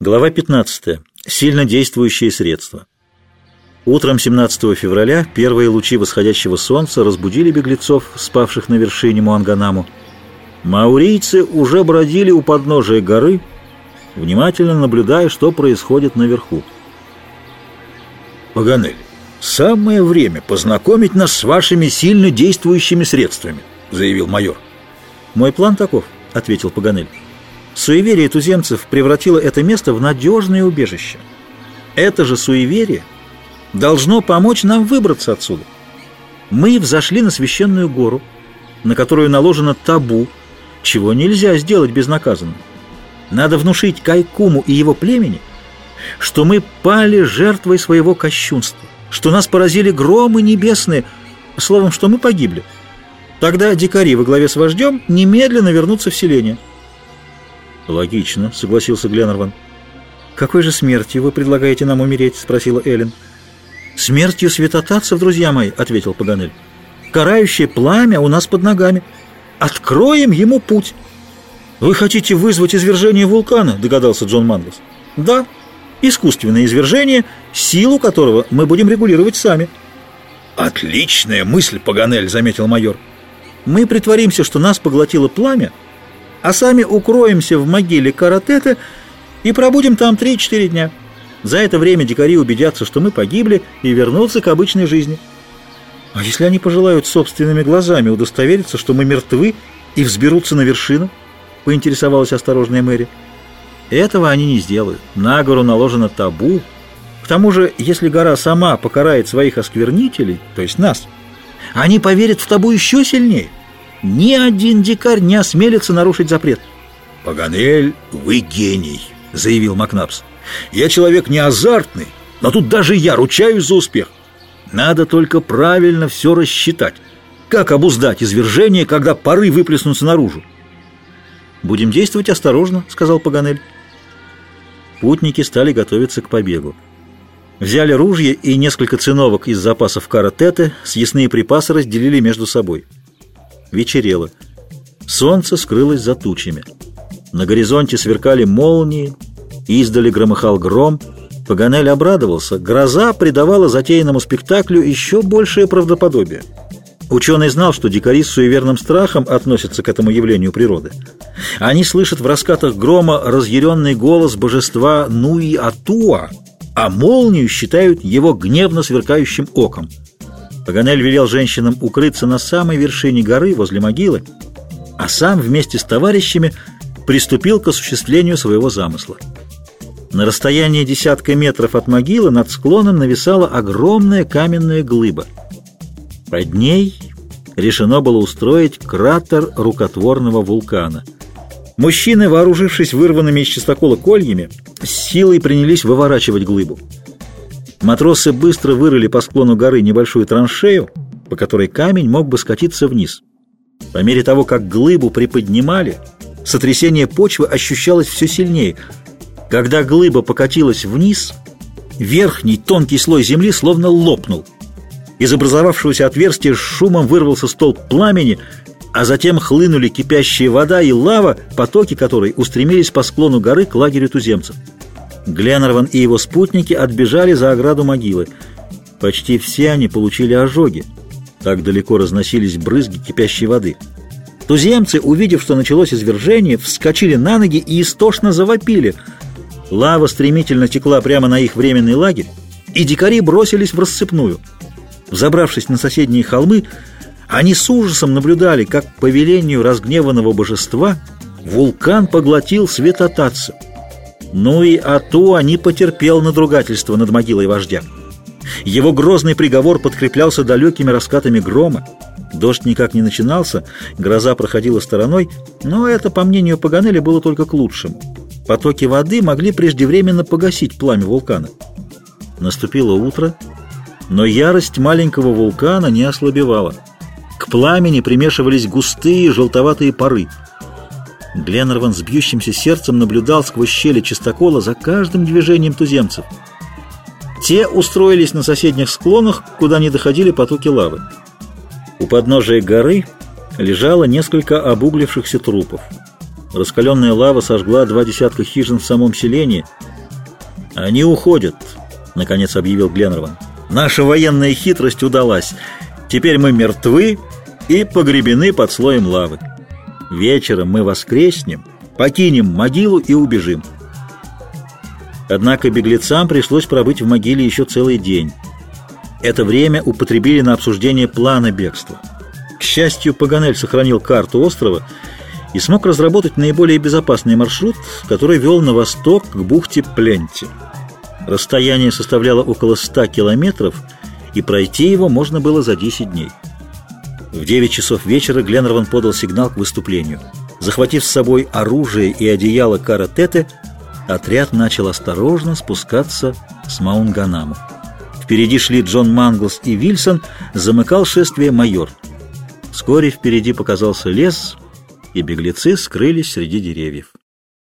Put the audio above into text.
Глава 15. Сильно действующие средства. Утром 17 февраля первые лучи восходящего солнца разбудили беглецов, спавших на вершине Муанганаму. Маурийцы уже бродили у подножия горы, внимательно наблюдая, что происходит наверху. Паганель, самое время познакомить нас с вашими сильно действующими средствами, заявил майор. Мой план таков, ответил Паганель. Суеверие туземцев превратило это место в надежное убежище. Это же суеверие должно помочь нам выбраться отсюда. Мы взошли на священную гору, на которую наложено табу, чего нельзя сделать безнаказанно. Надо внушить Кайкуму и его племени, что мы пали жертвой своего кощунства, что нас поразили громы небесные, словом, что мы погибли. Тогда дикари во главе с вождем немедленно вернутся в селение. «Логично», — согласился Гленнерван. «Какой же смертью вы предлагаете нам умереть?» — спросила Эллен. «Смертью святотатцев, друзья мои», — ответил Паганель. «Карающее пламя у нас под ногами. Откроем ему путь». «Вы хотите вызвать извержение вулкана?» — догадался Джон Манглс. «Да, искусственное извержение, силу которого мы будем регулировать сами». «Отличная мысль, Паганель», — заметил майор. «Мы притворимся, что нас поглотило пламя, а сами укроемся в могиле Каратета и пробудем там 3-4 дня. За это время дикари убедятся, что мы погибли и вернутся к обычной жизни. А если они пожелают собственными глазами удостовериться, что мы мертвы и взберутся на вершину? Поинтересовалась осторожная Мэри. Этого они не сделают. На гору наложено табу. К тому же, если гора сама покарает своих осквернителей, то есть нас, они поверят в табу еще сильнее. Ни один дикарь не осмелится нарушить запрет. «Паганель, вы гений», — заявил Макнапс. «Я человек не азартный, но тут даже я ручаюсь за успех. Надо только правильно все рассчитать. Как обуздать извержение, когда пары выплеснутся наружу?» «Будем действовать осторожно», — сказал Паганель. Путники стали готовиться к побегу. Взяли ружья и несколько циновок из запасов каратеты, съестные припасы разделили между собой. Вечерело. Солнце скрылось за тучами. На горизонте сверкали молнии, издали громыхал гром. Паганель обрадовался. Гроза придавала затеянному спектаклю еще большее правдоподобие. Ученый знал, что дикари с суеверным страхом относятся к этому явлению природы. Они слышат в раскатах грома разъяренный голос божества Нуи-Атуа, а молнию считают его гневно сверкающим оком. Паганель велел женщинам укрыться на самой вершине горы возле могилы, а сам вместе с товарищами приступил к осуществлению своего замысла. На расстоянии десятка метров от могилы над склоном нависала огромная каменная глыба. Под ней решено было устроить кратер рукотворного вулкана. Мужчины, вооружившись вырванными из чистокола кольями, с силой принялись выворачивать глыбу. Матросы быстро вырыли по склону горы небольшую траншею, по которой камень мог бы скатиться вниз. По мере того, как глыбу приподнимали, сотрясение почвы ощущалось все сильнее. Когда глыба покатилась вниз, верхний тонкий слой земли словно лопнул. Из образовавшегося отверстия шумом вырвался столб пламени, а затем хлынули кипящая вода и лава, потоки которой устремились по склону горы к лагерю туземцев. Гленнерван и его спутники отбежали за ограду могилы. Почти все они получили ожоги. Так далеко разносились брызги кипящей воды. Туземцы, увидев, что началось извержение, вскочили на ноги и истошно завопили. Лава стремительно текла прямо на их временный лагерь, и дикари бросились в рассыпную. Взобравшись на соседние холмы, они с ужасом наблюдали, как по велению разгневанного божества вулкан поглотил светотатца. Ну и Атуа не потерпел надругательства над могилой вождя. Его грозный приговор подкреплялся далекими раскатами грома. Дождь никак не начинался, гроза проходила стороной, но это, по мнению Паганелли, было только к лучшему. Потоки воды могли преждевременно погасить пламя вулкана. Наступило утро, но ярость маленького вулкана не ослабевала. К пламени примешивались густые желтоватые пары – Гленнерван с бьющимся сердцем наблюдал сквозь щели чистокола за каждым движением туземцев. Те устроились на соседних склонах, куда не доходили потоки лавы. У подножия горы лежало несколько обуглившихся трупов. Раскаленная лава сожгла два десятка хижин в самом селении – «Они уходят», — наконец объявил Гленнерван. «Наша военная хитрость удалась. Теперь мы мертвы и погребены под слоем лавы. Вечером мы воскреснем, покинем могилу и убежим». Однако беглецам пришлось пробыть в могиле еще целый день. Это время употребили на обсуждение плана бегства. К счастью, Паганель сохранил карту острова и смог разработать наиболее безопасный маршрут, который вел на восток к бухте Пленти. Расстояние составляло около 100 километров, и пройти его можно было за 10 дней. В 9 часов вечера Гленнерван подал сигнал к выступлению. Захватив с собой оружие и одеяло Каратете, отряд начал осторожно спускаться с Маунганаму. Впереди шли Джон Манглс и Вильсон, замыкал шествие майор. Вскоре впереди показался лес, и беглецы скрылись среди деревьев.